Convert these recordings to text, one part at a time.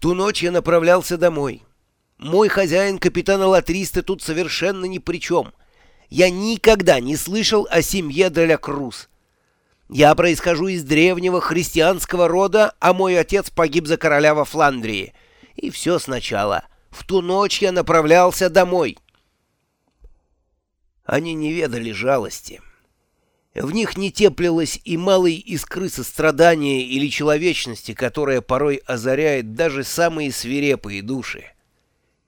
ту ночь я направлялся домой. Мой хозяин, капитан Алатристы, тут совершенно ни при чем. Я никогда не слышал о семье Деля Круз. Я происхожу из древнего христианского рода, а мой отец погиб за короля во Фландрии. И все сначала. В ту ночь я направлялся домой. Они не ведали жалости. В них не теплилось и малой искры сострадания или человечности, которая порой озаряет даже самые свирепые души.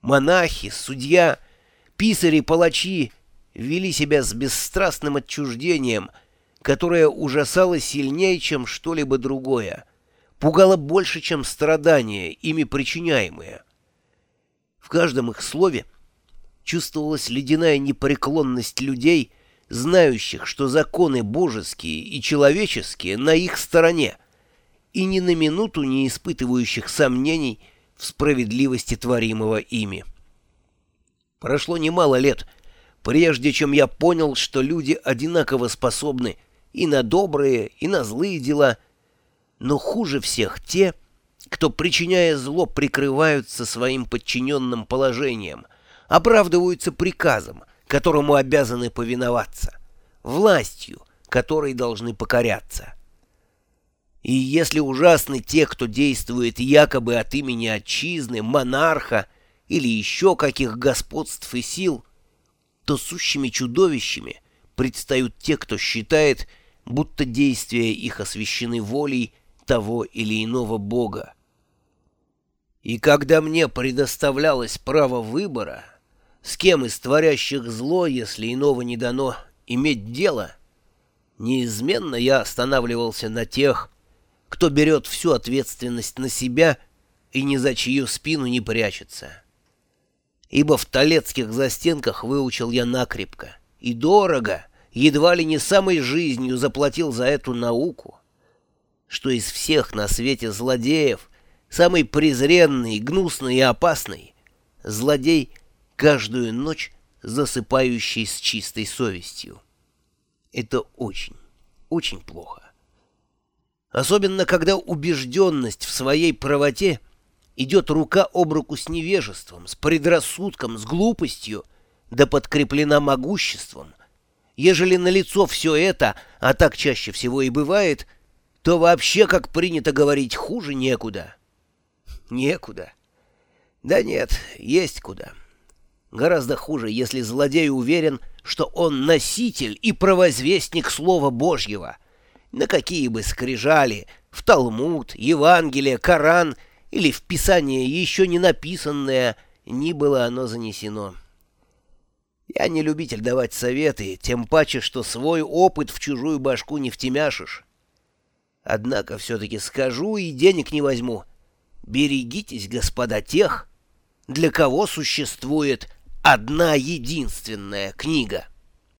Монахи, судья, писари, палачи вели себя с бесстрастным отчуждением, которое ужасало сильнее, чем что-либо другое, пугало больше, чем страдания, ими причиняемые. В каждом их слове чувствовалась ледяная непреклонность людей, знающих, что законы божеские и человеческие на их стороне, и ни на минуту не испытывающих сомнений в справедливости творимого ими. Прошло немало лет, прежде чем я понял, что люди одинаково способны и на добрые, и на злые дела, но хуже всех те, кто, причиняя зло, прикрываются своим подчиненным положением, оправдываются приказом, которому обязаны повиноваться, властью, которой должны покоряться. И если ужасны те, кто действует якобы от имени отчизны, монарха или еще каких господств и сил, то сущими чудовищами предстают те, кто считает, будто действия их освящены волей того или иного бога. И когда мне предоставлялось право выбора, с кем из творящих зло, если иного не дано, иметь дело, неизменно я останавливался на тех, кто берет всю ответственность на себя и ни за чью спину не прячется. Ибо в талецких застенках выучил я накрепко и дорого, едва ли не самой жизнью заплатил за эту науку, что из всех на свете злодеев самый презренный, гнусный и опасный злодей каждую ночь засыпающий с чистой совестью. Это очень, очень плохо. Особенно, когда убежденность в своей правоте идет рука об руку с невежеством, с предрассудком, с глупостью, да подкреплена могуществом. Ежели налицо все это, а так чаще всего и бывает, то вообще, как принято говорить, хуже некуда. Некуда. Да нет, есть куда. Гораздо хуже, если злодей уверен, что он носитель и провозвестник Слова Божьего — на какие бы скрижали, в Талмуд, Евангелие, Коран или в Писание еще не написанное, ни было оно занесено. Я не любитель давать советы, тем паче, что свой опыт в чужую башку не втемяшишь. Однако все-таки скажу и денег не возьму. Берегитесь, господа, тех, для кого существует одна единственная книга.